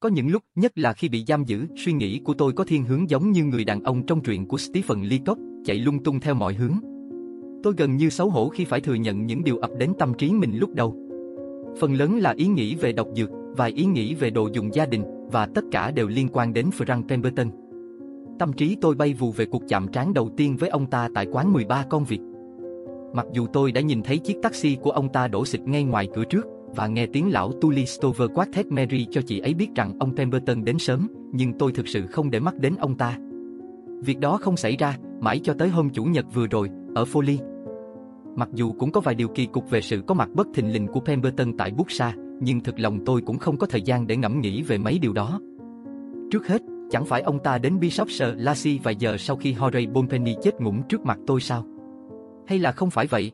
Có những lúc, nhất là khi bị giam giữ, suy nghĩ của tôi có thiên hướng giống như người đàn ông trong truyện của Stephen Leacock, chạy lung tung theo mọi hướng. Tôi gần như xấu hổ khi phải thừa nhận những điều ập đến tâm trí mình lúc đầu. Phần lớn là ý nghĩ về độc dược, vài ý nghĩ về đồ dùng gia đình, và tất cả đều liên quan đến Frank Pemberton. Tâm trí tôi bay vù về cuộc chạm trán đầu tiên với ông ta tại quán 13 con việc. Mặc dù tôi đã nhìn thấy chiếc taxi của ông ta đổ xịt ngay ngoài cửa trước, và nghe tiếng lão Tully Stover quát thét Mary cho chị ấy biết rằng ông Pemberton đến sớm, nhưng tôi thực sự không để mắt đến ông ta. Việc đó không xảy ra, mãi cho tới hôm chủ nhật vừa rồi, ở Foley. Mặc dù cũng có vài điều kỳ cục về sự có mặt bất thình lình của Pemberton tại Buxa, nhưng thực lòng tôi cũng không có thời gian để ngẫm nghĩ về mấy điều đó. Trước hết, chẳng phải ông ta đến Bishopshire Lassie vài giờ sau khi Horay Bonpenny chết ngủm trước mặt tôi sao? Hay là không phải vậy?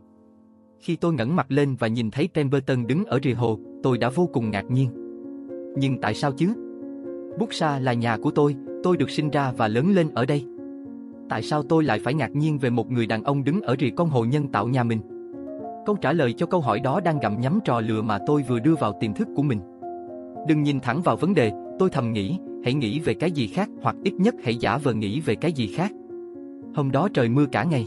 Khi tôi ngẩng mặt lên và nhìn thấy Pemberton đứng ở rìa hồ, tôi đã vô cùng ngạc nhiên. Nhưng tại sao chứ? Buxa là nhà của tôi, tôi được sinh ra và lớn lên ở đây. Tại sao tôi lại phải ngạc nhiên về một người đàn ông đứng ở rìa con hồ nhân tạo nhà mình? Câu trả lời cho câu hỏi đó đang gặm nhắm trò lừa mà tôi vừa đưa vào tiềm thức của mình. Đừng nhìn thẳng vào vấn đề, tôi thầm nghĩ, hãy nghĩ về cái gì khác hoặc ít nhất hãy giả vờ nghĩ về cái gì khác. Hôm đó trời mưa cả ngày.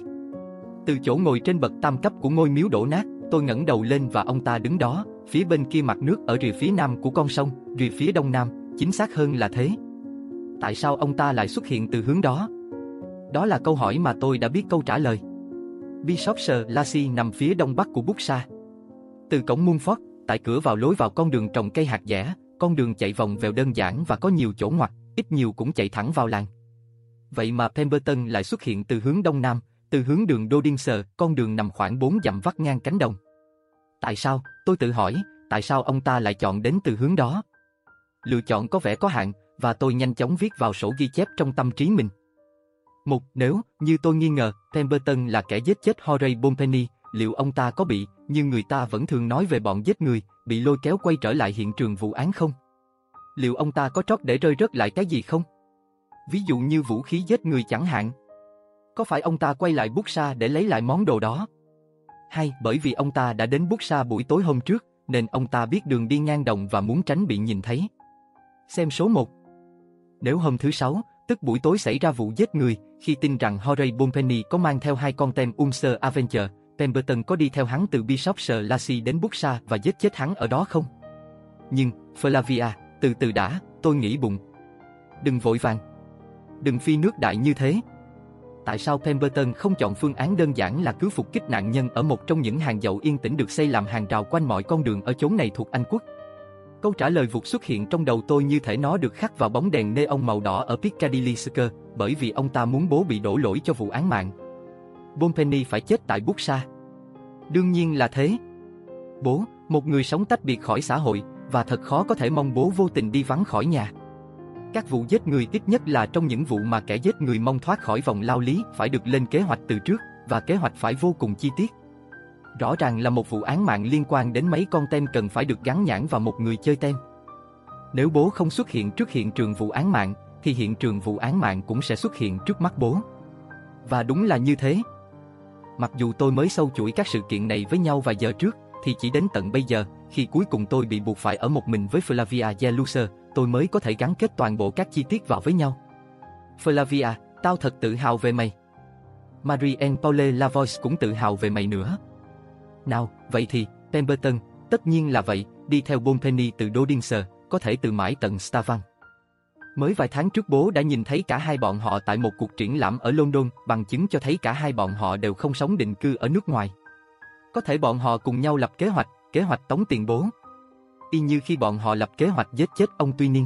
Từ chỗ ngồi trên bậc tam cấp của ngôi miếu đổ nát, tôi ngẩng đầu lên và ông ta đứng đó, phía bên kia mặt nước ở rìa phía nam của con sông, rìa phía đông nam, chính xác hơn là thế. Tại sao ông ta lại xuất hiện từ hướng đó? Đó là câu hỏi mà tôi đã biết câu trả lời. Bishopshire Lassie nằm phía đông bắc của Buxa. Từ cổng Munford, tại cửa vào lối vào con đường trồng cây hạt dẻ, con đường chạy vòng vèo đơn giản và có nhiều chỗ ngoặt, ít nhiều cũng chạy thẳng vào làng. Vậy mà Pemberton lại xuất hiện từ hướng đông nam, từ hướng đường Dodinser, con đường nằm khoảng 4 dặm vắt ngang cánh đồng. Tại sao, tôi tự hỏi, tại sao ông ta lại chọn đến từ hướng đó? Lựa chọn có vẻ có hạn, và tôi nhanh chóng viết vào sổ ghi chép trong tâm trí mình. Một, nếu, như tôi nghi ngờ, Pemberton là kẻ giết chết Horay Bompenny, liệu ông ta có bị, như người ta vẫn thường nói về bọn giết người, bị lôi kéo quay trở lại hiện trường vụ án không? Liệu ông ta có trót để rơi rớt lại cái gì không? Ví dụ như vũ khí giết người chẳng hạn. Có phải ông ta quay lại Buxa để lấy lại món đồ đó? Hay bởi vì ông ta đã đến Buxa buổi tối hôm trước, nên ông ta biết đường đi ngang đồng và muốn tránh bị nhìn thấy. Xem số 1. Nếu hôm thứ sáu, tức buổi tối xảy ra vụ giết người, khi tin rằng Horay Bompenny có mang theo hai con tem Umser Avenger, Pemberton có đi theo hắn từ Bishopshire Lassie đến Buxa và giết chết hắn ở đó không? Nhưng, Flavia, từ từ đã, tôi nghĩ bụng. Đừng vội vàng. Đừng phi nước đại như thế. Tại sao Pemberton không chọn phương án đơn giản là cứ phục kích nạn nhân ở một trong những hàng dậu yên tĩnh được xây làm hàng rào quanh mọi con đường ở chốn này thuộc Anh quốc? Câu trả lời vụt xuất hiện trong đầu tôi như thể nó được khắc vào bóng đèn neon màu đỏ ở Piccadilly Circus, bởi vì ông ta muốn bố bị đổ lỗi cho vụ án mạng. Bonpenny phải chết tại Buxa. Đương nhiên là thế. Bố, một người sống tách biệt khỏi xã hội, và thật khó có thể mong bố vô tình đi vắng khỏi nhà. Các vụ giết người ít nhất là trong những vụ mà kẻ giết người mong thoát khỏi vòng lao lý phải được lên kế hoạch từ trước, và kế hoạch phải vô cùng chi tiết. Rõ ràng là một vụ án mạng liên quan đến mấy con tem cần phải được gắn nhãn vào một người chơi tem. Nếu bố không xuất hiện trước hiện trường vụ án mạng, thì hiện trường vụ án mạng cũng sẽ xuất hiện trước mắt bố. Và đúng là như thế. Mặc dù tôi mới sâu chuỗi các sự kiện này với nhau vài giờ trước, thì chỉ đến tận bây giờ, khi cuối cùng tôi bị buộc phải ở một mình với Flavia Jeluser, tôi mới có thể gắn kết toàn bộ các chi tiết vào với nhau. Flavia, tao thật tự hào về mày. Marie-Anne Paule Lavois cũng tự hào về mày nữa. Nào, vậy thì, Pemberton, tất nhiên là vậy, đi theo Bonpenny từ Dodinser, có thể từ mãi tận Stavan. Mới vài tháng trước bố đã nhìn thấy cả hai bọn họ tại một cuộc triển lãm ở London, bằng chứng cho thấy cả hai bọn họ đều không sống định cư ở nước ngoài. Có thể bọn họ cùng nhau lập kế hoạch, kế hoạch tống tiền bố. Y như khi bọn họ lập kế hoạch giết chết ông Tuy Niên.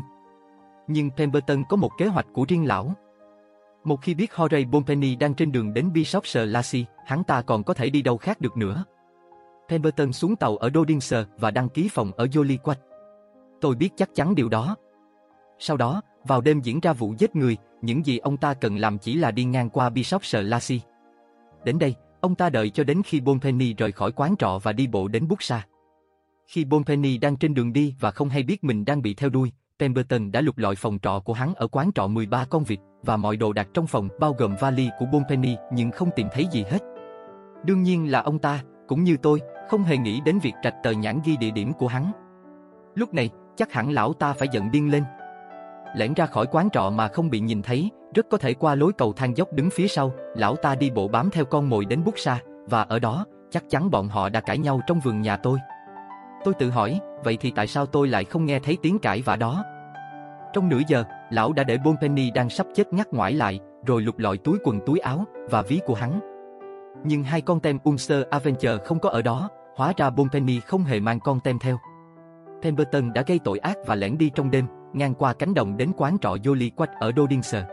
Nhưng Pemberton có một kế hoạch của riêng lão. Một khi biết Horay Bompenny đang trên đường đến Bishopshire Lassie, hắn ta còn có thể đi đâu khác được nữa. Pemberton xuống tàu ở Dodinser và đăng ký phòng ở Joliquat. Tôi biết chắc chắn điều đó. Sau đó, vào đêm diễn ra vụ giết người, những gì ông ta cần làm chỉ là đi ngang qua Bishopshire Lassie. Đến đây, ông ta đợi cho đến khi Bonpenny rời khỏi quán trọ và đi bộ đến Buxa. Khi Bonpenny đang trên đường đi và không hay biết mình đang bị theo đuôi, Pemberton đã lục lọi phòng trọ của hắn ở quán trọ 13 con vịt và mọi đồ đặt trong phòng bao gồm vali của Bonpenny nhưng không tìm thấy gì hết. Đương nhiên là ông ta, cũng như tôi, không hề nghĩ đến việc trạch tờ nhãn ghi địa điểm của hắn. Lúc này, chắc hẳn lão ta phải giận điên lên. lẻn ra khỏi quán trọ mà không bị nhìn thấy, rất có thể qua lối cầu thang dốc đứng phía sau, lão ta đi bộ bám theo con mồi đến bút xa, và ở đó, chắc chắn bọn họ đã cãi nhau trong vườn nhà tôi. Tôi tự hỏi, vậy thì tại sao tôi lại không nghe thấy tiếng cãi vã đó? Trong nửa giờ, lão đã để Bonpenny đang sắp chết ngắt ngoải lại, rồi lục lọi túi quần túi áo và ví của hắn. Nhưng hai con tem Ulster Avenger không có ở đó, hóa ra Bonpenny không hề mang con tem theo. Pemberton đã gây tội ác và lẻn đi trong đêm, ngang qua cánh đồng đến quán trọ Jolly Quách ở Dodinser.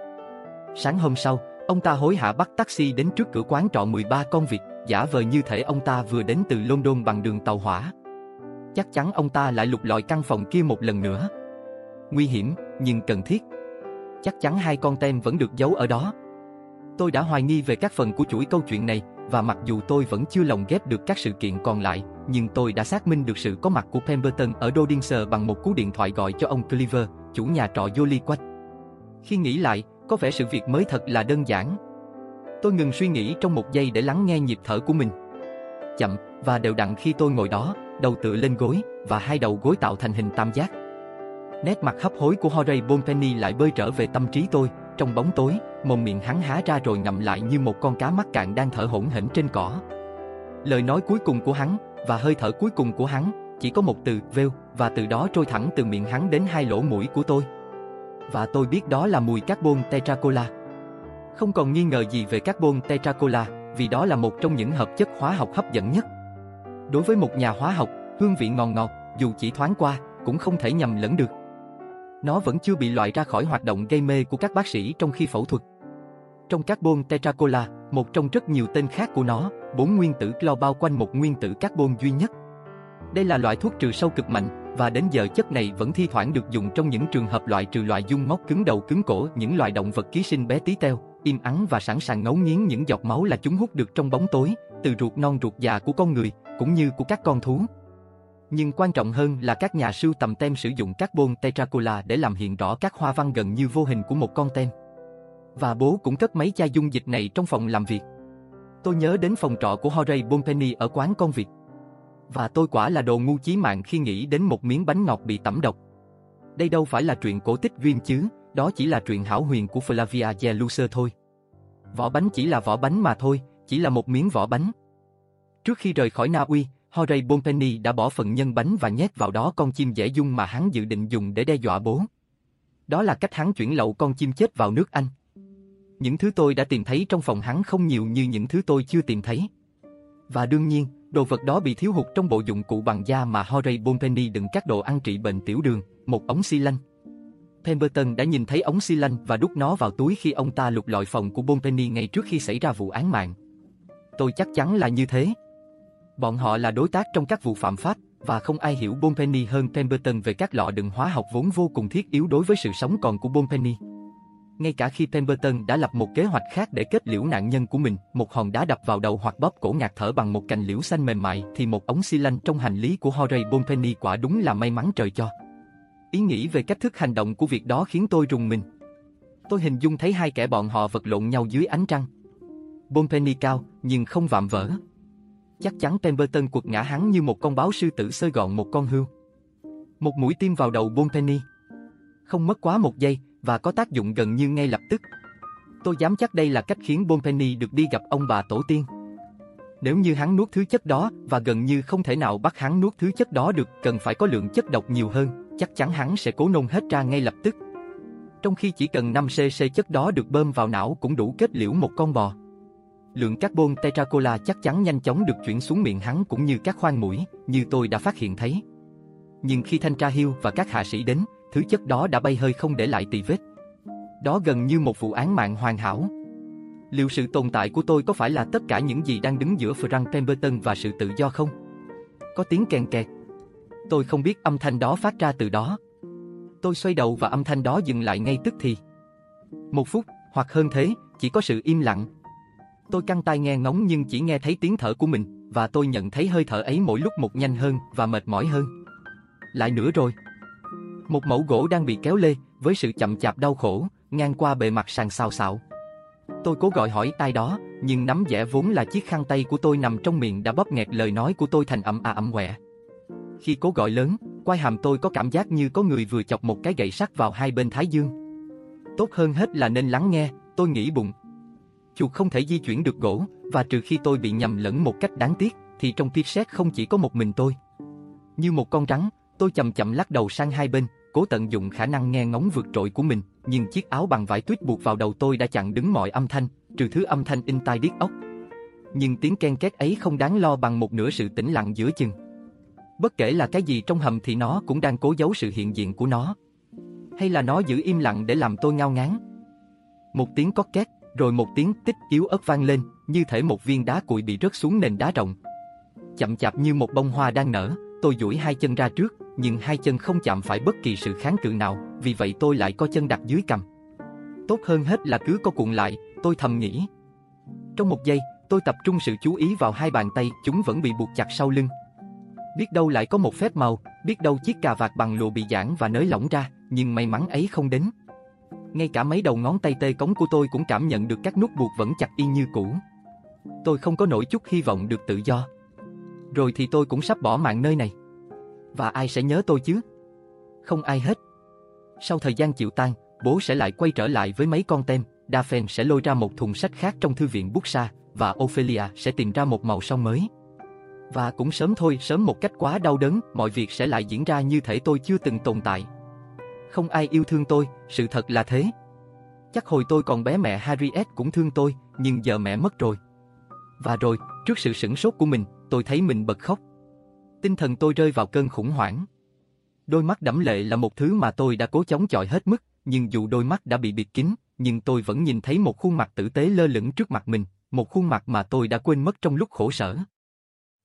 Sáng hôm sau, ông ta hối hả bắt taxi đến trước cửa quán trọ 13 con vịt, giả vờ như thể ông ta vừa đến từ London bằng đường tàu hỏa. Chắc chắn ông ta lại lục lọi căn phòng kia một lần nữa. Nguy hiểm, nhưng cần thiết. Chắc chắn hai con tem vẫn được giấu ở đó. Tôi đã hoài nghi về các phần của chuỗi câu chuyện này, và mặc dù tôi vẫn chưa lồng ghép được các sự kiện còn lại, nhưng tôi đã xác minh được sự có mặt của Pemberton ở Dodinser bằng một cú điện thoại gọi cho ông Cleaver, chủ nhà trọ Jolly Quách. Khi nghĩ lại, có vẻ sự việc mới thật là đơn giản. Tôi ngừng suy nghĩ trong một giây để lắng nghe nhịp thở của mình. Chậm và đều đặn khi tôi ngồi đó, đầu tựa lên gối và hai đầu gối tạo thành hình tam giác. Nét mặt hấp hối của Horay Bonpenny lại bơi trở về tâm trí tôi, trong bóng tối, mồm miệng hắn há ra rồi ngậm lại như một con cá mắc cạn đang thở hổn hển trên cỏ. Lời nói cuối cùng của hắn và hơi thở cuối cùng của hắn chỉ có một từ veo và từ đó trôi thẳng từ miệng hắn đến hai lỗ mũi của tôi. Và tôi biết đó là mùi carbon tetracola. Không còn nghi ngờ gì về carbon tetracola vì đó là một trong những hợp chất hóa học hấp dẫn nhất. Đối với một nhà hóa học, hương vị ngon ngọt, dù chỉ thoáng qua, cũng không thể nhầm lẫn được. Nó vẫn chưa bị loại ra khỏi hoạt động gây mê của các bác sĩ trong khi phẫu thuật. Trong carbon tetracola, một trong rất nhiều tên khác của nó, bốn nguyên tử clo bao quanh một nguyên tử carbon duy nhất. Đây là loại thuốc trừ sâu cực mạnh, và đến giờ chất này vẫn thi thoảng được dùng trong những trường hợp loại trừ loại dung móc cứng đầu cứng cổ những loài động vật ký sinh bé tí teo, im ắng và sẵn sàng ngấu nghiến những giọt máu là chúng hút được trong bóng tối, từ ruột non ruột già của con người, cũng như của các con thú. Nhưng quan trọng hơn là các nhà sưu tầm tem sử dụng carbon tetracola để làm hiện rõ các hoa văn gần như vô hình của một con tem. Và bố cũng cất mấy chai dung dịch này trong phòng làm việc. Tôi nhớ đến phòng trọ của Horay Bonpenny ở quán con Việt. Và tôi quả là đồ ngu chí mạng khi nghĩ đến một miếng bánh ngọt bị tẩm độc. Đây đâu phải là chuyện cổ tích duyên chứ, đó chỉ là chuyện hảo huyền của Flavia Jeluser thôi. Vỏ bánh chỉ là vỏ bánh mà thôi, chỉ là một miếng vỏ bánh. Trước khi rời khỏi Na Uy, Horay Bonpenny đã bỏ phần nhân bánh và nhét vào đó con chim dễ dung mà hắn dự định dùng để đe dọa bố. Đó là cách hắn chuyển lậu con chim chết vào nước Anh. Những thứ tôi đã tìm thấy trong phòng hắn không nhiều như những thứ tôi chưa tìm thấy. Và đương nhiên, đồ vật đó bị thiếu hụt trong bộ dụng cụ bằng da mà Horay Bonpenny đựng các đồ ăn trị bệnh tiểu đường, một ống xi lanh. Pemberton đã nhìn thấy ống xi lanh và đút nó vào túi khi ông ta lục lọi phòng của Bonpenny ngay trước khi xảy ra vụ án mạng. Tôi chắc chắn là như thế. Bọn họ là đối tác trong các vụ phạm pháp, và không ai hiểu Bonpenny hơn Pemberton về các lọ đựng hóa học vốn vô cùng thiết yếu đối với sự sống còn của Bonpenny. Ngay cả khi Pemberton đã lập một kế hoạch khác để kết liễu nạn nhân của mình, một hòn đá đập vào đầu hoặc bóp cổ ngạt thở bằng một cành liễu xanh mềm mại thì một ống xi lanh trong hành lý của Horay Bonpenny quả đúng là may mắn trời cho. Ý nghĩ về cách thức hành động của việc đó khiến tôi rùng mình. Tôi hình dung thấy hai kẻ bọn họ vật lộn nhau dưới ánh trăng. Bonpenny cao, nhưng không vạm vỡ. Chắc chắn Pemberton quật ngã hắn như một con báo sư tử sơi gọn một con hươu. Một mũi tim vào đầu Bonpenny. Không mất quá một giây, và có tác dụng gần như ngay lập tức. Tôi dám chắc đây là cách khiến Bonpenny được đi gặp ông bà tổ tiên. Nếu như hắn nuốt thứ chất đó và gần như không thể nào bắt hắn nuốt thứ chất đó được, cần phải có lượng chất độc nhiều hơn, chắc chắn hắn sẽ cố nôn hết ra ngay lập tức. Trong khi chỉ cần 5cc chất đó được bơm vào não cũng đủ kết liễu một con bò. Lượng carbon tetracola chắc chắn nhanh chóng được chuyển xuống miệng hắn cũng như các khoang mũi, như tôi đã phát hiện thấy. Nhưng khi thanh tra Hill và các hạ sĩ đến, thứ chất đó đã bay hơi không để lại tì vết. Đó gần như một vụ án mạng hoàn hảo. Liệu sự tồn tại của tôi có phải là tất cả những gì đang đứng giữa Frank Pemberton và sự tự do không? Có tiếng kèn kẹt. Tôi không biết âm thanh đó phát ra từ đó. Tôi xoay đầu và âm thanh đó dừng lại ngay tức thì. Một phút, hoặc hơn thế, chỉ có sự im lặng. Tôi căng tai nghe ngóng nhưng chỉ nghe thấy tiếng thở của mình, và tôi nhận thấy hơi thở ấy mỗi lúc một nhanh hơn và mệt mỏi hơn. Lại nữa rồi. Một mẫu gỗ đang bị kéo lê, với sự chậm chạp đau khổ, ngang qua bề mặt sàn xào xạo. Tôi cố gọi hỏi tai đó, nhưng nắm dẻ vốn là chiếc khăn tay của tôi nằm trong miệng đã bóp nghẹt lời nói của tôi thành ậm à ậm quẹ. Khi cố gọi lớn, quai hàm tôi có cảm giác như có người vừa chọc một cái gậy sắt vào hai bên thái dương. Tốt hơn hết là nên lắng nghe, tôi nghĩ bụng. Chuột không thể di chuyển được gỗ, và trừ khi tôi bị nhầm lẫn một cách đáng tiếc, thì trong tiết xét không chỉ có một mình tôi. Như một con rắn, tôi chậm chậm lắc đầu sang hai bên, cố tận dụng khả năng nghe ngóng vượt trội của mình, nhưng chiếc áo bằng vải tuyết buộc vào đầu tôi đã chặn đứng mọi âm thanh, trừ thứ âm thanh in tai điếc ốc. Nhưng tiếng ken két ấy không đáng lo bằng một nửa sự tĩnh lặng giữa chừng. Bất kể là cái gì trong hầm thì nó cũng đang cố giấu sự hiện diện của nó. Hay là nó giữ im lặng để làm tôi ngao ngán. Một tiếng có két, rồi một tiếng tích yếu ớt vang lên, như thể một viên đá cuội bị rớt xuống nền đá rộng. Chậm chạp như một bông hoa đang nở, tôi duỗi hai chân ra trước, nhưng hai chân không chạm phải bất kỳ sự kháng cự nào, vì vậy tôi lại có chân đặt dưới cằm. Tốt hơn hết là cứ có cuộn lại, tôi thầm nghĩ. Trong một giây, tôi tập trung sự chú ý vào hai bàn tay, chúng vẫn bị buộc chặt sau lưng. Biết đâu lại có một phép màu, biết đâu chiếc cà vạt bằng lụa bị giãn và nới lỏng ra, nhưng may mắn ấy không đến. Ngay cả mấy đầu ngón tay tê cống của tôi cũng cảm nhận được các nút buộc vẫn chặt y như cũ. Tôi không có nổi chút hy vọng được tự do. Rồi thì tôi cũng sắp bỏ mạng nơi này. Và ai sẽ nhớ tôi chứ? Không ai hết. Sau thời gian chịu tan, bố sẽ lại quay trở lại với mấy con tem, Daphne sẽ lôi ra một thùng sách khác trong thư viện bút xa, và Ophelia sẽ tìm ra một màu son mới. Và cũng sớm thôi, sớm một cách quá đau đớn, mọi việc sẽ lại diễn ra như thể tôi chưa từng tồn tại. Không ai yêu thương tôi, sự thật là thế. Chắc hồi tôi còn bé mẹ Harriet cũng thương tôi, nhưng giờ mẹ mất rồi. Và rồi, trước sự sửng sốt của mình, tôi thấy mình bật khóc. Tinh thần tôi rơi vào cơn khủng hoảng. Đôi mắt đẫm lệ là một thứ mà tôi đã cố chống chọi hết mức, nhưng dù đôi mắt đã bị bịt kín, nhưng tôi vẫn nhìn thấy một khuôn mặt tử tế lơ lửng trước mặt mình, một khuôn mặt mà tôi đã quên mất trong lúc khổ sở.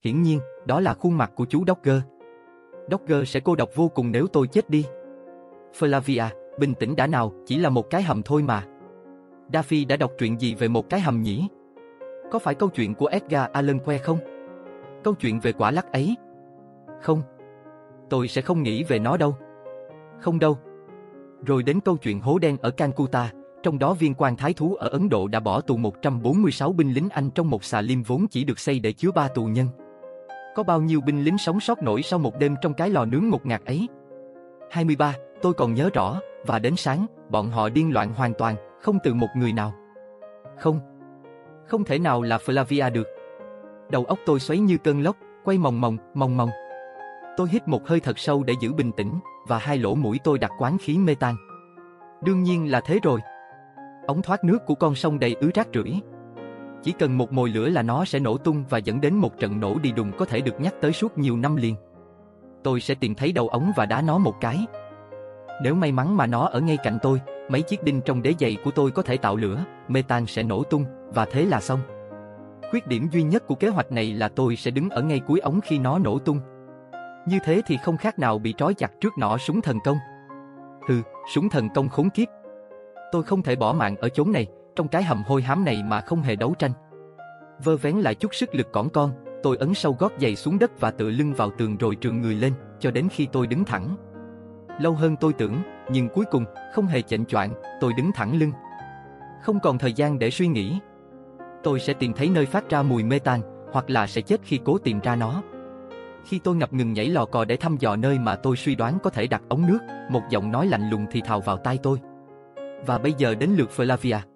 Hiển nhiên, đó là khuôn mặt của chú Dogger. Dogger sẽ cô độc vô cùng nếu tôi chết đi. Flavia, bình tĩnh đã nào, chỉ là một cái hầm thôi mà. Daffy đã đọc truyện gì về một cái hầm nhỉ? Có phải câu chuyện của Edgar Allan Poe không? Câu chuyện về quả lắc ấy? Không. Tôi sẽ không nghĩ về nó đâu. Không đâu. Rồi đến câu chuyện hố đen ở Calcutta, trong đó viên quan thái thú ở Ấn Độ đã bỏ tù 146 binh lính Anh trong một xà lim vốn chỉ được xây để chứa ba tù nhân. Có bao nhiêu binh lính sống sót nổi sau một đêm trong cái lò nướng ngột ngạt ấy? 23, tôi còn nhớ rõ, và đến sáng, bọn họ điên loạn hoàn toàn, không từ một người nào. Không. Không thể nào là Flavia được. Đầu óc tôi xoáy như cơn lốc, quay mòng mòng, mòng mòng. Tôi hít một hơi thật sâu để giữ bình tĩnh, và hai lỗ mũi tôi đặt quán khí mê tan. Đương nhiên là thế rồi. Ống thoát nước của con sông đầy ứ rác rưởi. Chỉ cần một mồi lửa là nó sẽ nổ tung và dẫn đến một trận nổ đi đùng có thể được nhắc tới suốt nhiều năm liền. Tôi sẽ tìm thấy đầu ống và đá nó một cái. Nếu may mắn mà nó ở ngay cạnh tôi, mấy chiếc đinh trong đế giày của tôi có thể tạo lửa, mê tan sẽ nổ tung, và thế là xong. Khuyết điểm duy nhất của kế hoạch này là tôi sẽ đứng ở ngay cuối ống khi nó nổ tung. Như thế thì không khác nào bị trói chặt trước nỏ súng thần công. Hừ, súng thần công khốn kiếp. Tôi không thể bỏ mạng ở chốn này, trong cái hầm hôi hám này mà không hề đấu tranh. Vơ vén lại chút sức lực cỏn con, tôi ấn sâu gót giày xuống đất và tựa lưng vào tường rồi trường người lên, cho đến khi tôi đứng thẳng. Lâu hơn tôi tưởng, nhưng cuối cùng, không hề chệnh choạng, tôi đứng thẳng lưng. Không còn thời gian để suy nghĩ. Tôi sẽ tìm thấy nơi phát ra mùi mê tan, hoặc là sẽ chết khi cố tìm ra nó. Khi tôi ngập ngừng nhảy lò cò để thăm dò nơi mà tôi suy đoán có thể đặt ống nước, một giọng nói lạnh lùng thì thào vào tai tôi. Và bây giờ đến lượt Flavia.